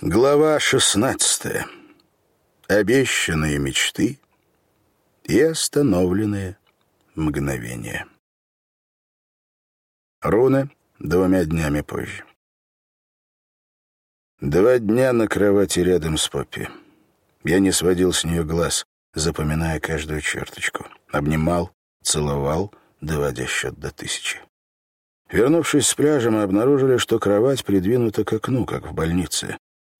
Глава шестнадцатая. Обещанные мечты и остановленные мгновения. Руны двумя днями позже. Два дня на кровати рядом с Поппи. Я не сводил с нее глаз, запоминая каждую черточку. Обнимал, целовал, доводя счет до тысячи. Вернувшись с пляжа, мы обнаружили, что кровать придвинута к окну, как в больнице.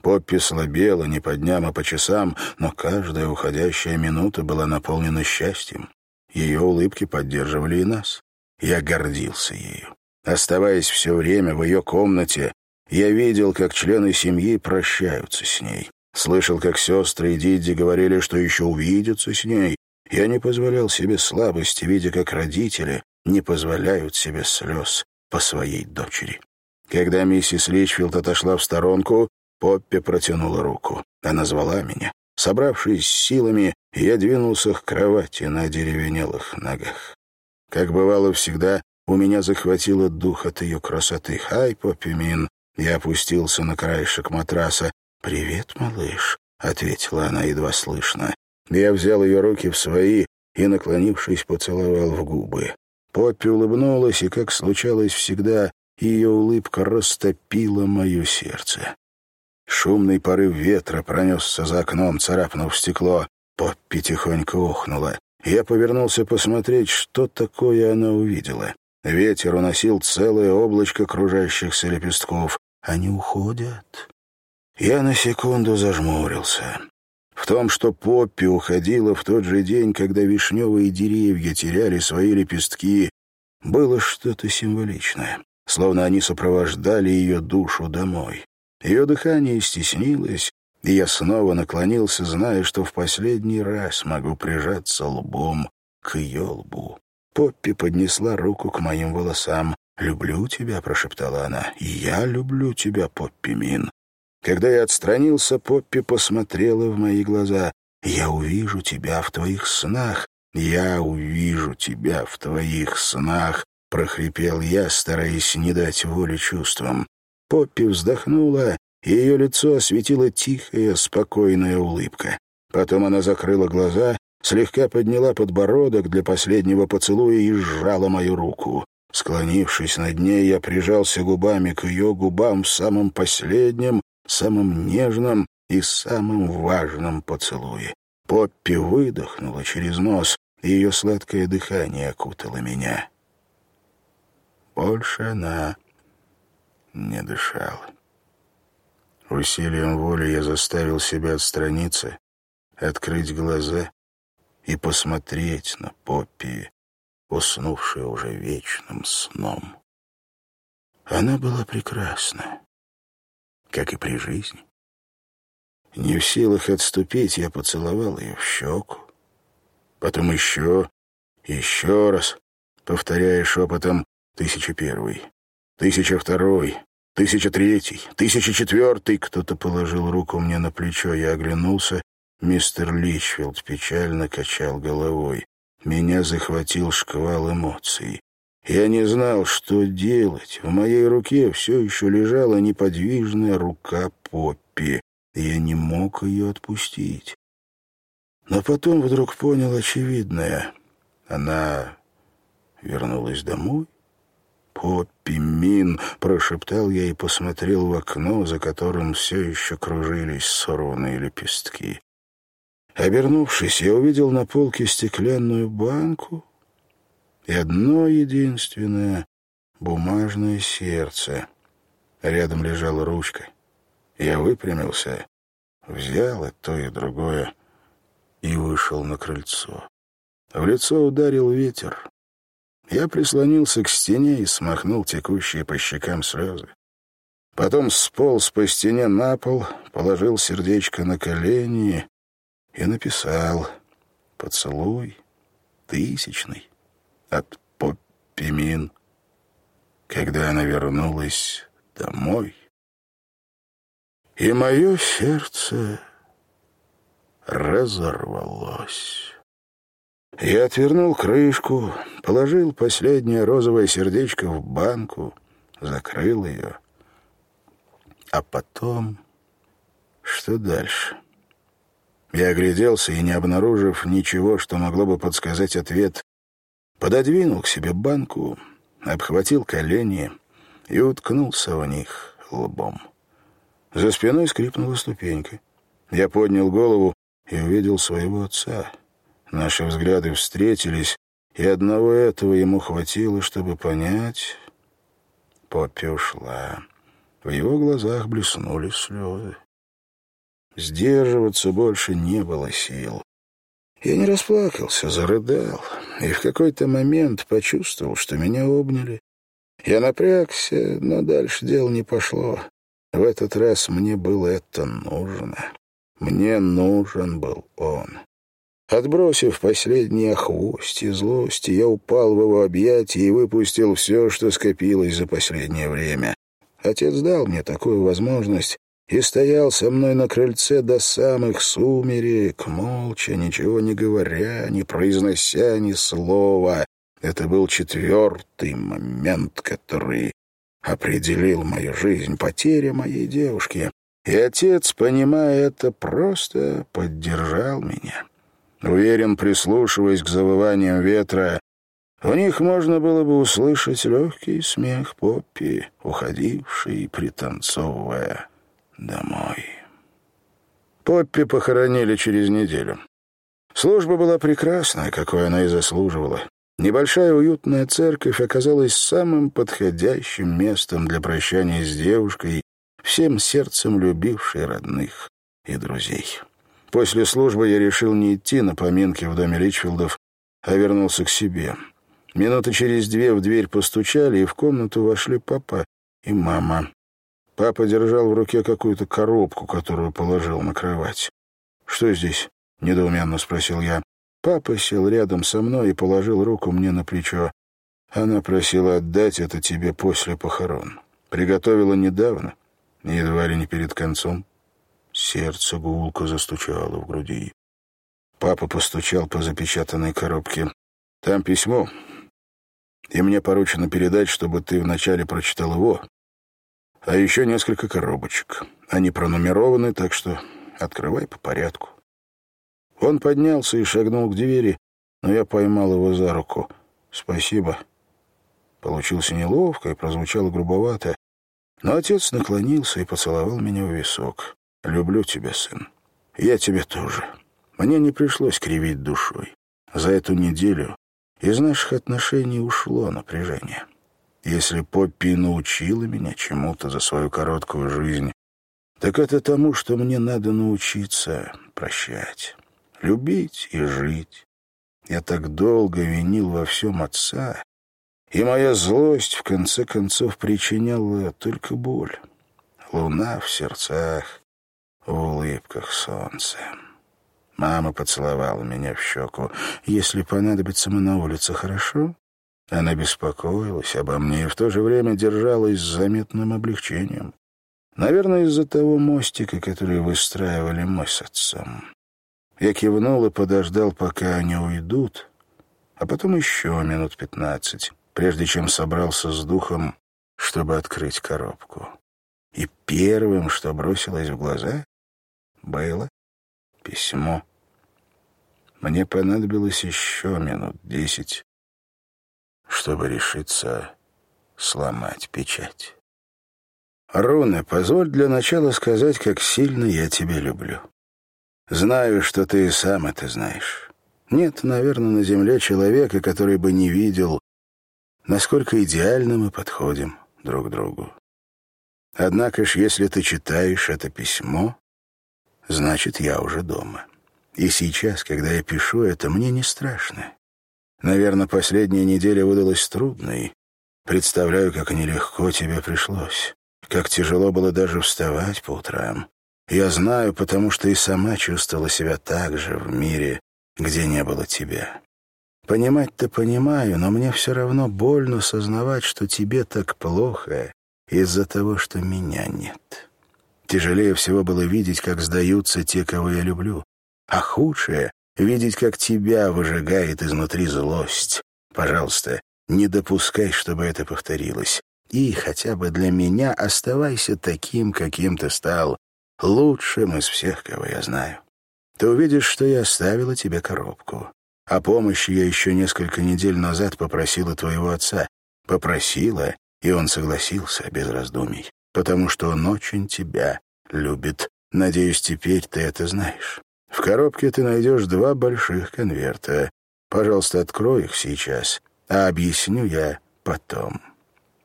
Поппи слабела не по дням, а по часам, но каждая уходящая минута была наполнена счастьем. Ее улыбки поддерживали и нас. Я гордился ею. Оставаясь все время в ее комнате, я видел, как члены семьи прощаются с ней. Слышал, как сестры и Дидди говорили, что еще увидятся с ней. Я не позволял себе слабости, видя, как родители не позволяют себе слез по своей дочери. Когда миссис Личфилд отошла в сторонку, Поппи протянула руку. Она звала меня. Собравшись с силами, я двинулся к кровати на деревенелых ногах. Как бывало всегда, у меня захватило дух от ее красоты. «Хай, Поппи Мин!» Я опустился на краешек матраса. «Привет, малыш», — ответила она едва слышно. Я взял ее руки в свои и, наклонившись, поцеловал в губы. Поппи улыбнулась, и, как случалось всегда, ее улыбка растопила мое сердце. Шумный порыв ветра пронесся за окном, царапнув стекло. Поппи тихонько охнула. Я повернулся посмотреть, что такое она увидела. Ветер уносил целое облачко кружащихся лепестков. Они уходят. Я на секунду зажмурился. В том, что Поппи уходила в тот же день, когда вишневые деревья теряли свои лепестки, было что-то символичное, словно они сопровождали ее душу домой. Ее дыхание стеснилось, и я снова наклонился, зная, что в последний раз могу прижаться лбом к ее лбу. Поппи поднесла руку к моим волосам. «Люблю тебя», — прошептала она. «И я люблю тебя, Поппи Мин». Когда я отстранился, Поппи посмотрела в мои глаза. «Я увижу тебя в твоих снах. Я увижу тебя в твоих снах», — прохрипел я, стараясь не дать воли чувствам. Поппи вздохнула, и ее лицо осветила тихая, спокойная улыбка. Потом она закрыла глаза, слегка подняла подбородок для последнего поцелуя и сжала мою руку. Склонившись над ней, я прижался губами к ее губам в самом последнем, самом нежном и самом важном поцелуе. Поппи выдохнула через нос, и ее сладкое дыхание окутало меня. Больше она не дышала. Усилием воли я заставил себя отстраниться, открыть глаза и посмотреть на Поппи, уснувшую уже вечным сном. Она была прекрасна, как и при жизни. Не в силах отступить, я поцеловал ее в щеку. Потом еще, еще раз, повторяя шепотом «Тысяча первый, тысяча второй, тысяча третий, тысяча четвертый». Кто-то положил руку мне на плечо, я оглянулся. Мистер Личфилд печально качал головой. Меня захватил шквал эмоций. Я не знал, что делать. В моей руке все еще лежала неподвижная рука Поппи. Я не мог ее отпустить. Но потом вдруг понял очевидное. Она вернулась домой. «Поппи Мин!» — прошептал я и посмотрел в окно, за которым все еще кружились сорванные лепестки. Обернувшись, я увидел на полке стеклянную банку, и одно единственное бумажное сердце. Рядом лежала ручка. Я выпрямился, взял и то, и другое и вышел на крыльцо. В лицо ударил ветер. Я прислонился к стене и смахнул текущие по щекам слезы. Потом сполз по стене на пол, положил сердечко на колени и написал «Поцелуй тысячный» от Поппи Мин, когда она вернулась домой. И мое сердце разорвалось. Я отвернул крышку, положил последнее розовое сердечко в банку, закрыл ее. А потом Что дальше? Я огляделся и, не обнаружив ничего, что могло бы подсказать ответ, пододвинул к себе банку, обхватил колени и уткнулся в них лбом. За спиной скрипнула ступенька. Я поднял голову и увидел своего отца. Наши взгляды встретились, и одного этого ему хватило, чтобы понять... Поппи ушла. В его глазах блеснули слезы. Сдерживаться больше не было сил. Я не расплакался, зарыдал, и в какой-то момент почувствовал, что меня обняли. Я напрягся, но дальше дело не пошло. В этот раз мне было это нужно. Мне нужен был он. Отбросив последние охвости и злости, я упал в его объятия и выпустил все, что скопилось за последнее время. Отец дал мне такую возможность и стоял со мной на крыльце до самых сумерек, молча, ничего не говоря, не произнося ни слова. Это был четвертый момент, который определил мою жизнь, потеря моей девушки. И отец, понимая это, просто поддержал меня. Уверен, прислушиваясь к завываниям ветра, в них можно было бы услышать легкий смех Поппи, уходивший, пританцовывая домой. Поппи похоронили через неделю. Служба была прекрасная, какой она и заслуживала. Небольшая уютная церковь оказалась самым подходящим местом для прощания с девушкой, всем сердцем любившей родных и друзей. После службы я решил не идти на поминки в доме Ричфилдов, а вернулся к себе. Минуты через две в дверь постучали, и в комнату вошли папа и мама. Папа держал в руке какую-то коробку, которую положил на кровать. «Что здесь?» — недоуменно спросил я. Папа сел рядом со мной и положил руку мне на плечо. Она просила отдать это тебе после похорон. Приготовила недавно, едва ли не перед концом. Сердце гулко застучало в груди. Папа постучал по запечатанной коробке. «Там письмо, и мне поручено передать, чтобы ты вначале прочитал его, а еще несколько коробочек. Они пронумерованы, так что открывай по порядку. Он поднялся и шагнул к двери, но я поймал его за руку. «Спасибо». Получился неловко и прозвучало грубовато, но отец наклонился и поцеловал меня в висок. «Люблю тебя, сын. Я тебя тоже. Мне не пришлось кривить душой. За эту неделю из наших отношений ушло напряжение. Если Поппи научила меня чему-то за свою короткую жизнь, так это тому, что мне надо научиться прощать, любить и жить. Я так долго винил во всем отца, и моя злость, в конце концов, причиняла только боль. Луна в сердцах, в улыбках солнца. Мама поцеловала меня в щеку. «Если понадобится, мы на улице, хорошо?» Она беспокоилась обо мне и в то же время держалась с заметным облегчением. Наверное, из-за того мостика, который выстраивали мы с отцом. Я кивнул и подождал, пока они уйдут, а потом еще минут пятнадцать, прежде чем собрался с духом, чтобы открыть коробку. И первым, что бросилось в глаза, было письмо. Мне понадобилось еще минут десять, чтобы решиться сломать печать. «Руна, позволь для начала сказать, как сильно я тебя люблю. Знаю, что ты и сам это знаешь. Нет, наверное, на земле человека, который бы не видел, насколько идеально мы подходим друг к другу. Однако ж, если ты читаешь это письмо, значит, я уже дома. И сейчас, когда я пишу это, мне не страшно. Наверное, последняя неделя выдалась трудной. Представляю, как нелегко тебе пришлось. Как тяжело было даже вставать по утрам. Я знаю, потому что и сама чувствовала себя так же в мире, где не было тебя. Понимать-то понимаю, но мне все равно больно сознавать, что тебе так плохо из-за того, что меня нет. Тяжелее всего было видеть, как сдаются те, кого я люблю. А худшее видеть, как тебя выжигает изнутри злость. Пожалуйста, не допускай, чтобы это повторилось. И хотя бы для меня оставайся таким, каким ты стал. лучшим из всех, кого я знаю. Ты увидишь, что я оставила тебе коробку. О помощи я еще несколько недель назад попросила твоего отца. Попросила, и он согласился без раздумий, потому что он очень тебя любит. Надеюсь, теперь ты это знаешь. В коробке ты найдешь два больших конверта. Пожалуйста, открой их сейчас, а объясню я потом».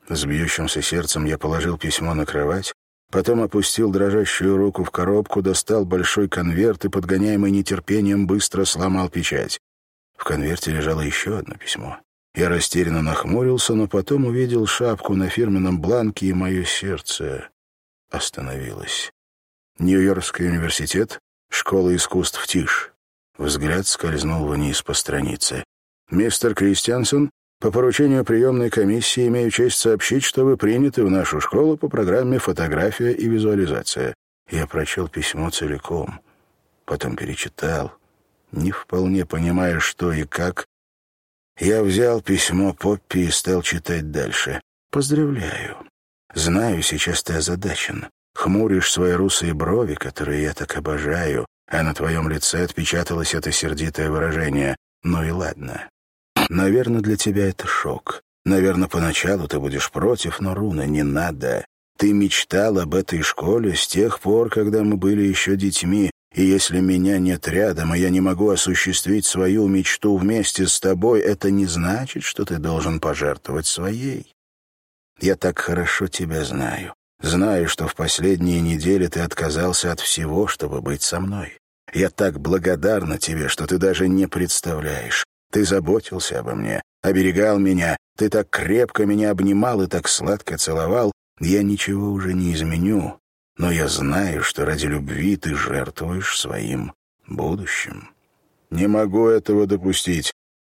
С бьющимся сердцем я положил письмо на кровать, потом опустил дрожащую руку в коробку, достал большой конверт и, подгоняемый нетерпением, быстро сломал печать. В конверте лежало еще одно письмо. Я растерянно нахмурился, но потом увидел шапку на фирменном бланке, и мое сердце остановилось. Нью-Йоркский университет, школа искусств ТИШ. Взгляд скользнул вниз по странице. «Мистер Кристиансон, по поручению приемной комиссии имею честь сообщить, что вы приняты в нашу школу по программе «Фотография и визуализация». Я прочел письмо целиком, потом перечитал, не вполне понимая, что и как. Я взял письмо Поппи и стал читать дальше. «Поздравляю. Знаю, сейчас ты озадачен. Хмуришь свои русые брови, которые я так обожаю, а на твоем лице отпечаталось это сердитое выражение. Ну и ладно. Наверное, для тебя это шок. Наверное, поначалу ты будешь против, но, Руна, не надо. Ты мечтал об этой школе с тех пор, когда мы были еще детьми, и если меня нет рядом, и я не могу осуществить свою мечту вместе с тобой, это не значит, что ты должен пожертвовать своей. Я так хорошо тебя знаю. Знаю, что в последние недели ты отказался от всего, чтобы быть со мной. Я так благодарна тебе, что ты даже не представляешь. Ты заботился обо мне, оберегал меня, ты так крепко меня обнимал и так сладко целовал. Я ничего уже не изменю, но я знаю, что ради любви ты жертвуешь своим будущим. Не могу этого допустить.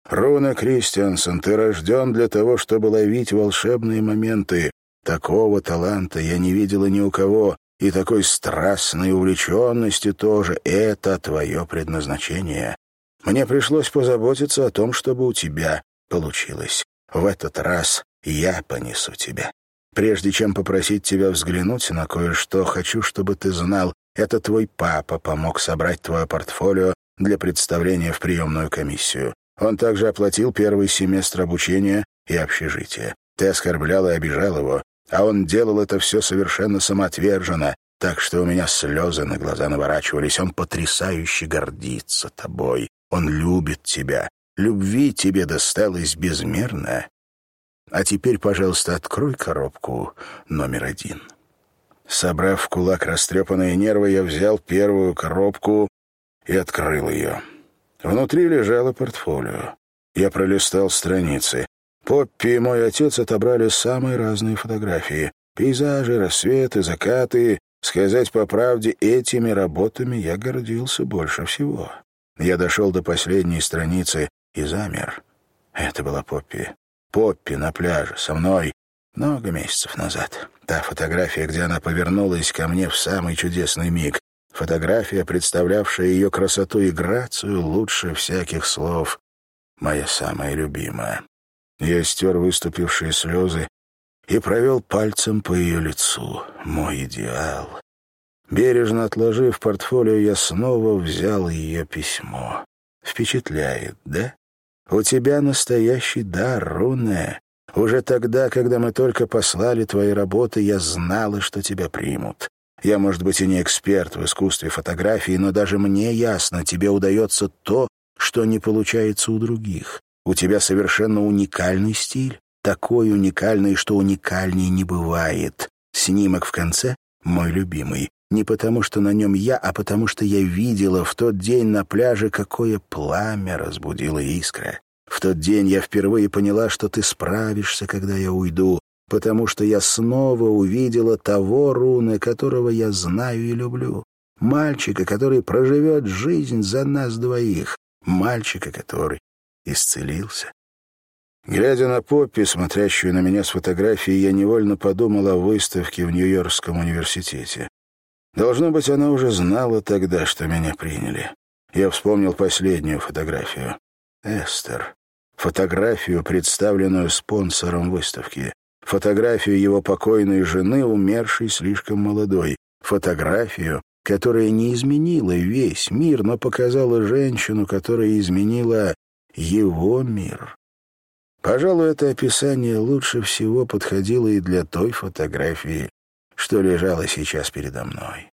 Руна Кристиансон, ты рожден для того, чтобы ловить волшебные моменты. Такого таланта я не видела ни у кого, и такой страстной увлеченности тоже. Это твое предназначение. Мне пришлось позаботиться о том, чтобы у тебя получилось. В этот раз я понесу тебя. Прежде чем попросить тебя взглянуть на кое-что, хочу, чтобы ты знал, это твой папа помог собрать твое портфолио для представления в приемную комиссию. Он также оплатил первый семестр обучения и общежития. Ты оскорблял и обижал его, а он делал это все совершенно самоотверженно, так что у меня слезы на глаза наворачивались. Он потрясающе гордится тобой. Он любит тебя. Любви тебе досталось безмерно. А теперь, пожалуйста, открой коробку номер один. Собрав в кулак растрепанные нервы, я взял первую коробку и открыл ее. Внутри лежало портфолио. Я пролистал страницы. Поппи и мой отец отобрали самые разные фотографии. Пейзажи, рассветы, закаты. Сказать по правде, этими работами я гордился больше всего. Я дошел до последней страницы и замер. Это была Поппи. Поппи на пляже со мной много месяцев назад. Та фотография, где она повернулась ко мне в самый чудесный миг. Фотография, представлявшая ее красоту и грацию лучше всяких слов. Моя самая любимая. Я стер выступившие слезы и провел пальцем по ее лицу. Мой идеал. Бережно отложив портфолио, я снова взял ее письмо. Впечатляет, да? У тебя настоящий дар, Руне. Уже тогда, когда мы только послали твои работы, я знала, что тебя примут. Я, может быть, и не эксперт в искусстве фотографии, но даже мне ясно, тебе удается то, что не получается у других. У тебя совершенно уникальный стиль, такой уникальный, что уникальней не бывает. Снимок в конце — мой любимый. Не потому, что на нем я, а потому, что я видела в тот день на пляже, какое пламя разбудила искра. В тот день я впервые поняла, что ты справишься, когда я уйду, потому что я снова увидела того Руны, которого я знаю и люблю. Мальчика, который проживет жизнь за нас двоих. Мальчика, который исцелился. Глядя на Поппи, смотрящую на меня с фотографией, я невольно подумал о выставке в Нью-Йоркском университете. Должно быть, она уже знала тогда, что меня приняли. Я вспомнил последнюю фотографию. Эстер. Фотографию, представленную спонсором выставки. Фотографию его покойной жены, умершей слишком молодой. Фотографию, которая не изменила весь мир, но показала женщину, которая изменила его мир. Пожалуй, это описание лучше всего подходило и для той фотографии, что лежала сейчас передо мной.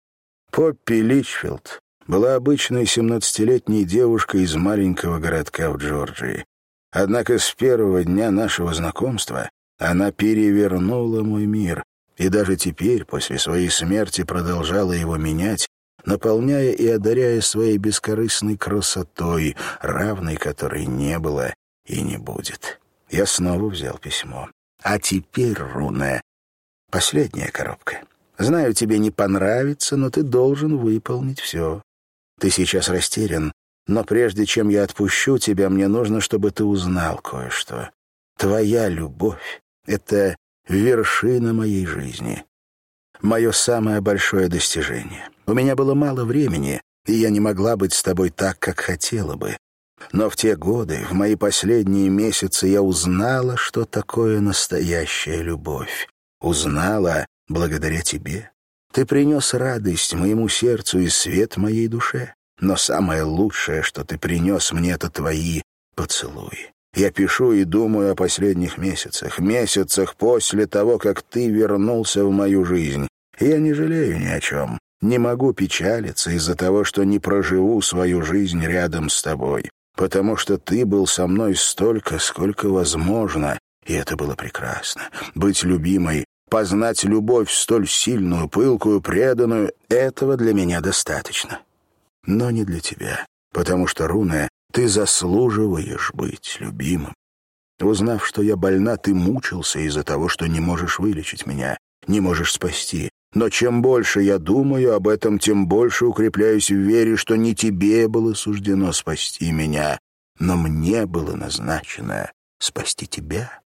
Поппи Личфилд была обычной семнадцатилетней девушкой из маленького городка в Джорджии. Однако с первого дня нашего знакомства она перевернула мой мир, и даже теперь, после своей смерти, продолжала его менять, наполняя и одаряя своей бескорыстной красотой, равной которой не было и не будет. Я снова взял письмо. А теперь, Руна, последняя коробка. Знаю, тебе не понравится, но ты должен выполнить все. Ты сейчас растерян, но прежде чем я отпущу тебя, мне нужно, чтобы ты узнал кое-что. Твоя любовь — это вершина моей жизни. Мое самое большое достижение. У меня было мало времени, и я не могла быть с тобой так, как хотела бы. Но в те годы, в мои последние месяцы, я узнала, что такое настоящая любовь. Узнала благодаря тебе. Ты принес радость моему сердцу и свет моей душе. Но самое лучшее, что ты принес мне, это твои поцелуи. Я пишу и думаю о последних месяцах, месяцах после того, как ты вернулся в мою жизнь. я не жалею ни о чем. Не могу печалиться из-за того, что не проживу свою жизнь рядом с тобой потому что ты был со мной столько, сколько возможно, и это было прекрасно. Быть любимой, познать любовь столь сильную, пылкую, преданную — этого для меня достаточно. Но не для тебя, потому что, Руна, ты заслуживаешь быть любимым. Узнав, что я больна, ты мучился из-за того, что не можешь вылечить меня, не можешь спасти. Но чем больше я думаю об этом, тем больше укрепляюсь в вере, что не тебе было суждено спасти меня, но мне было назначено спасти тебя.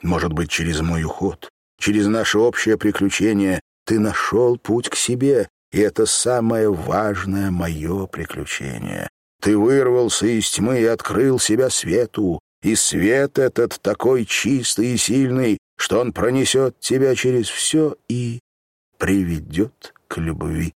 Может быть, через мой уход, через наше общее приключение ты нашел путь к себе, и это самое важное мое приключение. Ты вырвался из тьмы и открыл себя свету, и свет этот такой чистый и сильный, что он пронесет тебя через все и приведет к любви.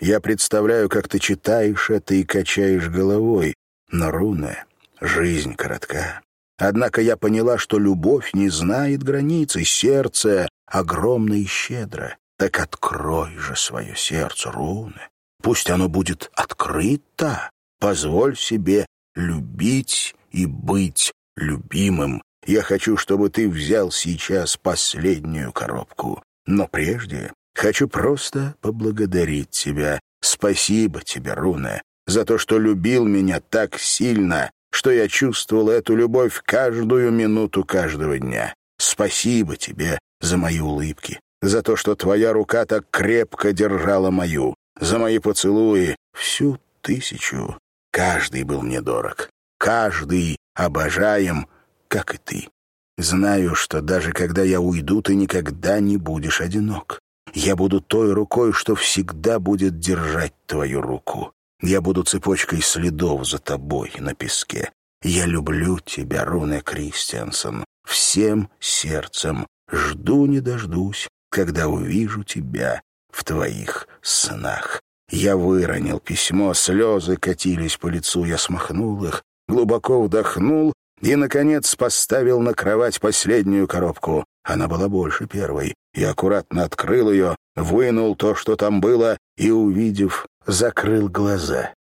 Я представляю, как ты читаешь это и качаешь головой, но, Руна, жизнь коротка. Однако я поняла, что любовь не знает границы, сердце огромно и щедро. Так открой же свое сердце, Руна. Пусть оно будет открыто. Позволь себе любить и быть любимым. Я хочу, чтобы ты взял сейчас последнюю коробку. Но прежде Хочу просто поблагодарить тебя. Спасибо тебе, Руна, за то, что любил меня так сильно, что я чувствовал эту любовь каждую минуту каждого дня. Спасибо тебе за мои улыбки, за то, что твоя рука так крепко держала мою, за мои поцелуи, всю тысячу. Каждый был мне дорог, каждый обожаем, как и ты. Знаю, что даже когда я уйду, ты никогда не будешь одинок. Я буду той рукой, что всегда будет держать твою руку. Я буду цепочкой следов за тобой на песке. Я люблю тебя, Руне Кристиансон, всем сердцем. Жду не дождусь, когда увижу тебя в твоих снах. Я выронил письмо, слезы катились по лицу, я смахнул их, глубоко вдохнул и, наконец, поставил на кровать последнюю коробку. Она была больше первой. Я аккуратно открыл ее, вынул то, что там было, и, увидев, закрыл глаза.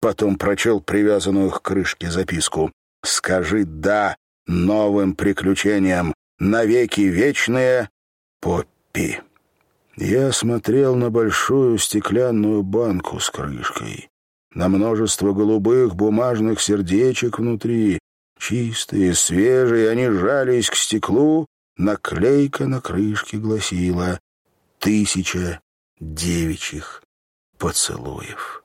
Потом прочел привязанную к крышке записку. «Скажи «да» новым приключениям, навеки вечные, Поппи». Я смотрел на большую стеклянную банку с крышкой, на множество голубых бумажных сердечек внутри, чистые, свежие, они жались к стеклу, Наклейка на крышке гласила «Тысяча девичьих поцелуев».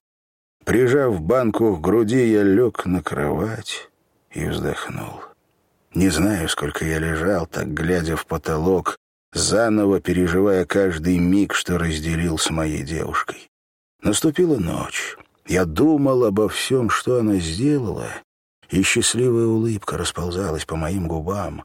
Прижав банку к груди, я лег на кровать и вздохнул. Не знаю, сколько я лежал, так глядя в потолок, заново переживая каждый миг, что разделил с моей девушкой. Наступила ночь. Я думал обо всем, что она сделала, и счастливая улыбка расползалась по моим губам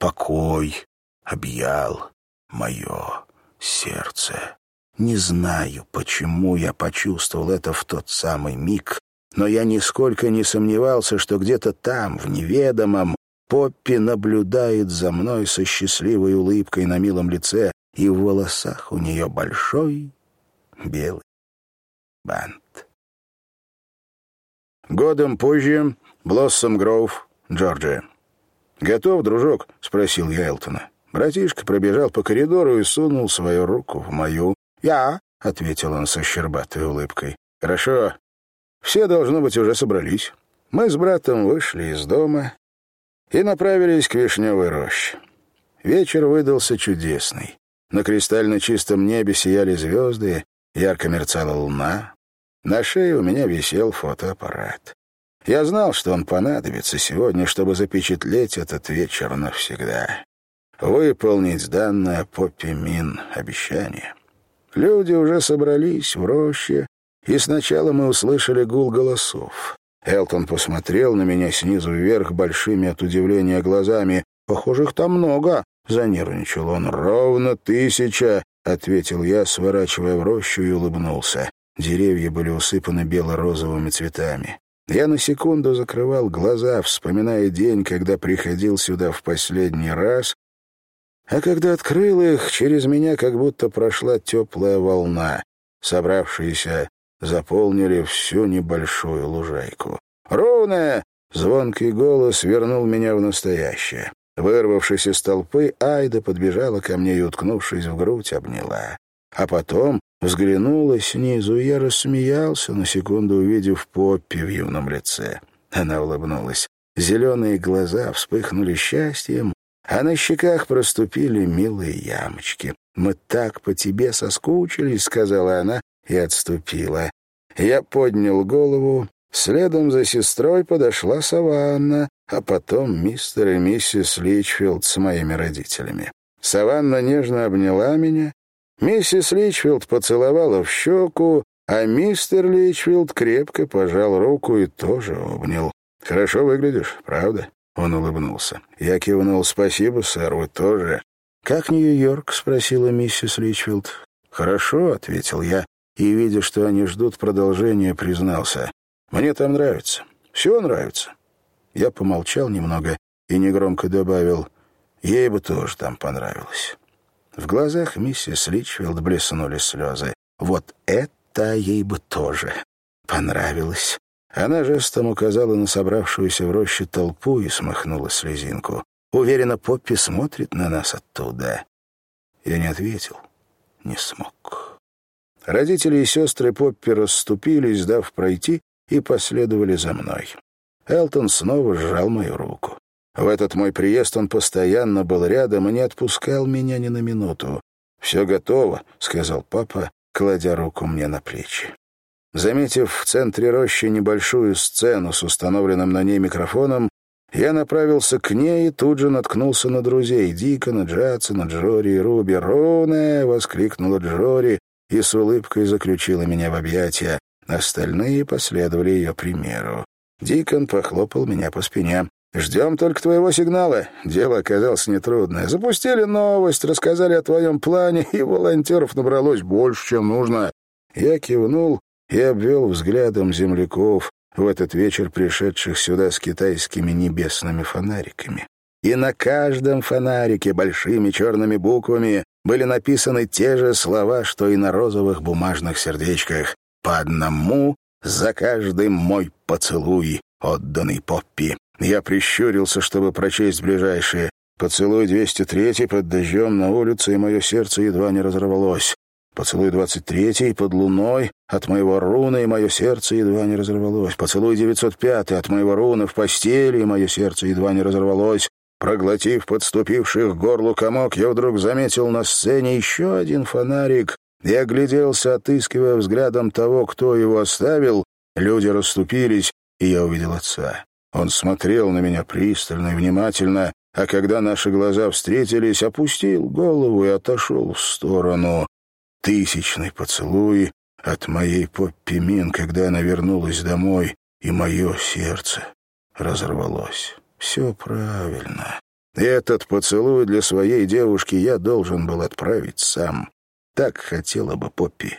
покой объял мое сердце. Не знаю, почему я почувствовал это в тот самый миг, но я нисколько не сомневался, что где-то там, в неведомом, Поппи наблюдает за мной со счастливой улыбкой на милом лице, и в волосах у нее большой белый бант. Годом позже Блоссом Гроув, Джорджия. «Готов, дружок?» — спросил я Элтона. Братишка пробежал по коридору и сунул свою руку в мою. «Я», — ответил он со щербатой улыбкой. «Хорошо. Все, должно быть, уже собрались. Мы с братом вышли из дома и направились к Вишневой роще. Вечер выдался чудесный. На кристально чистом небе сияли звезды, ярко мерцала луна. На шее у меня висел фотоаппарат. Я знал, что он понадобится сегодня, чтобы запечатлеть этот вечер навсегда. Выполнить данное Поппи Мин обещание. Люди уже собрались в роще, и сначала мы услышали гул голосов. Элтон посмотрел на меня снизу вверх большими от удивления глазами. «Похоже, их там много», — занервничал он. «Ровно тысяча», — ответил я, сворачивая в рощу и улыбнулся. Деревья были усыпаны бело-розовыми цветами. Я на секунду закрывал глаза, вспоминая день, когда приходил сюда в последний раз, а когда открыл их, через меня как будто прошла теплая волна. Собравшиеся заполнили всю небольшую лужайку. «Ровная!» — звонкий голос вернул меня в настоящее. Вырвавшись из толпы, Айда подбежала ко мне и, уткнувшись в грудь, обняла. А потом взглянула снизу, и я рассмеялся, на секунду увидев Поппи в юном лице. Она улыбнулась. Зеленые глаза вспыхнули счастьем, а на щеках проступили милые ямочки. «Мы так по тебе соскучились», — сказала она и отступила. Я поднял голову. Следом за сестрой подошла Саванна, а потом мистер и миссис Личфилд с моими родителями. Саванна нежно обняла меня. Миссис Личфилд поцеловала в щеку, а мистер Личфилд крепко пожал руку и тоже обнял. «Хорошо выглядишь, правда?» Он улыбнулся. Я кивнул. «Спасибо, сэр, вы тоже». «Как Нью-Йорк?» — спросила миссис Личфилд. «Хорошо», — ответил я, и, видя, что они ждут продолжения, признался. «Мне там нравится. Все нравится». Я помолчал немного и негромко добавил, «Ей бы тоже там понравилось». В глазах миссис Личфилд блеснули слезы. «Вот это ей бы тоже понравилось». Она жестом указала на собравшуюся в роще толпу и смахнула слезинку. Уверена, Поппи смотрит на нас оттуда. Я не ответил, не смог. Родители и сестры Поппи расступились, дав пройти, и последовали за мной. Элтон снова сжал мою руку. В этот мой приезд он постоянно был рядом и не отпускал меня ни на минуту. «Все готово», — сказал папа, кладя руку мне на плечи. Заметив в центре рощи небольшую сцену с установленным на ней микрофоном, я направился к ней и тут же наткнулся на друзей Дикона, Джадсона, Джори и Руби. «Роне!» — воскликнула Джори, и с улыбкой заключила меня в объятия. Остальные последовали ее примеру. Дикон похлопал меня по спине. «Ждем только твоего сигнала. Дело оказалось нетрудное. Запустили новость, рассказали о твоем плане, и волонтеров набралось больше, чем нужно». Я кивнул и обвел взглядом земляков, в этот вечер пришедших сюда с китайскими небесными фонариками. И на каждом фонарике большими черными буквами были написаны те же слова, что и на розовых бумажных сердечках. «По одному за каждый мой поцелуй, отданный Поппи». Я прищурился, чтобы прочесть ближайшие. Поцелуй 203 под дождем на улице, и мое сердце едва не разорвалось. Поцелуй 23 под луной от моего руна, и мое сердце едва не разорвалось. Поцелуй 905 от моего руна в постели, и мое сердце едва не разорвалось. Проглотив подступивший к горлу комок, я вдруг заметил на сцене еще один фонарик и огляделся, отыскивая взглядом того, кто его оставил. Люди расступились, и я увидел отца. Он смотрел на меня пристально и внимательно, а когда наши глаза встретились, опустил голову и отошел в сторону. Тысячный поцелуй от моей Поппи Мин, когда она вернулась домой, и мое сердце разорвалось. Все правильно. Этот поцелуй для своей девушки я должен был отправить сам. так хотела бы Поппи.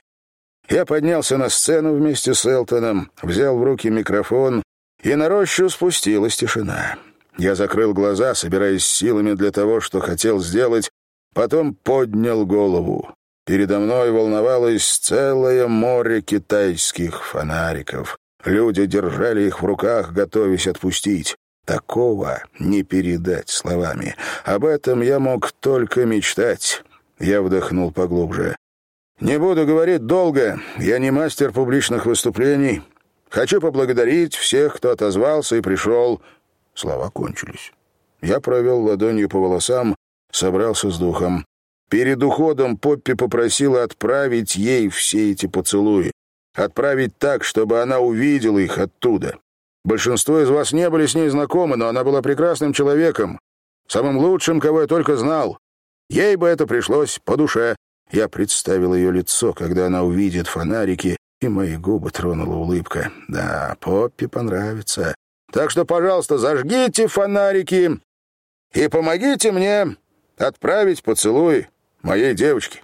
Я поднялся на сцену вместе с Элтоном, взял в руки микрофон, и на рощу спустилась тишина. Я закрыл глаза, собираясь силами для того, что хотел сделать, потом поднял голову. Передо мной волновалось целое море китайских фонариков. Люди держали их в руках, готовясь отпустить. Такого не передать словами. Об этом я мог только мечтать. Я вдохнул поглубже. «Не буду говорить долго. Я не мастер публичных выступлений. Хочу поблагодарить всех, кто отозвался и пришел». Слова кончились. Я провел ладонью по волосам, собрался с духом. Перед уходом Поппи попросила отправить ей все эти поцелуи. Отправить так, чтобы она увидела их оттуда. Большинство из вас не были с ней знакомы, но она была прекрасным человеком, самым лучшим, кого я только знал. Ей бы это пришлось по душе. Я представил ее лицо, когда она увидит фонарики, и мои губы тронула улыбка. Да, Поппи понравится. Так что, пожалуйста, зажгите фонарики и помогите мне отправить поцелуй моей девочке.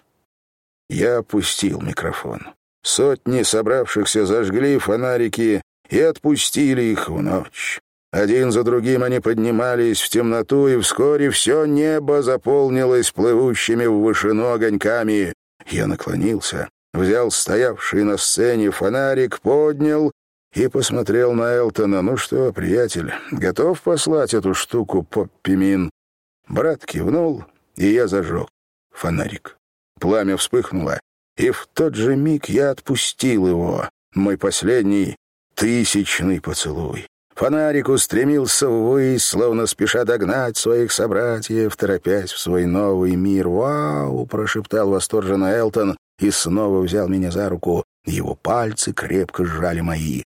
Я опустил микрофон. Сотни собравшихся зажгли фонарики и отпустили их в ночь. Один за другим они поднимались в темноту, и вскоре все небо заполнилось плывущими в вышину огоньками. Я наклонился, взял стоявший на сцене фонарик, поднял и посмотрел на Элтона. «Ну что, приятель, готов послать эту штуку Поппи Мин?» Брат кивнул, и я зажег фонарик. Пламя вспыхнуло, и в тот же миг я отпустил его, мой последний тысячный поцелуй. Фонарик устремился ввысь, словно спеша догнать своих собратьев, торопясь в свой новый мир. «Вау!» — прошептал восторженно Элтон и снова взял меня за руку. Его пальцы крепко сжали мои.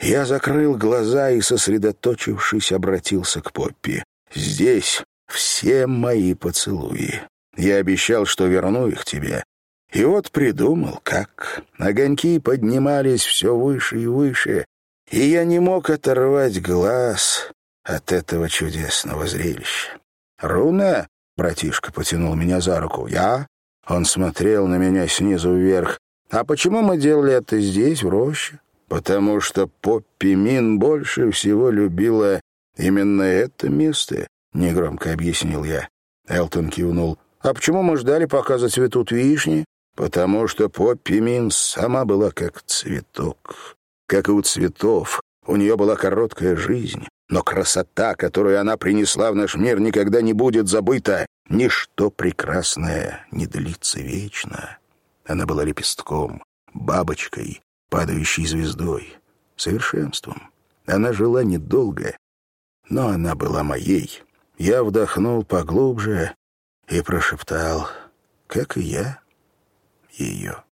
Я закрыл глаза и, сосредоточившись, обратился к Поппи. «Здесь все мои поцелуи. Я обещал, что верну их тебе. И вот придумал, как. Огоньки поднимались все выше и выше, и я не мог оторвать глаз от этого чудесного зрелища. «Руна?» — братишка потянул меня за руку. «Я?» Он смотрел на меня снизу вверх. «А почему мы делали это здесь, в роще?» «Потому что Поппи Мин больше всего любила именно это место», — негромко объяснил я. Элтон кивнул. «А почему мы ждали, пока зацветут вишни?» потому что Поппи Минс сама была как цветок. Как и у цветов, у нее была короткая жизнь, но красота, которую она принесла в наш мир, никогда не будет забыта. Ничто прекрасное не длится вечно. Она была лепестком, бабочкой, падающей звездой, совершенством. Она жила недолго, но она была моей. Я вдохнул поглубже и прошептал, как и я ее.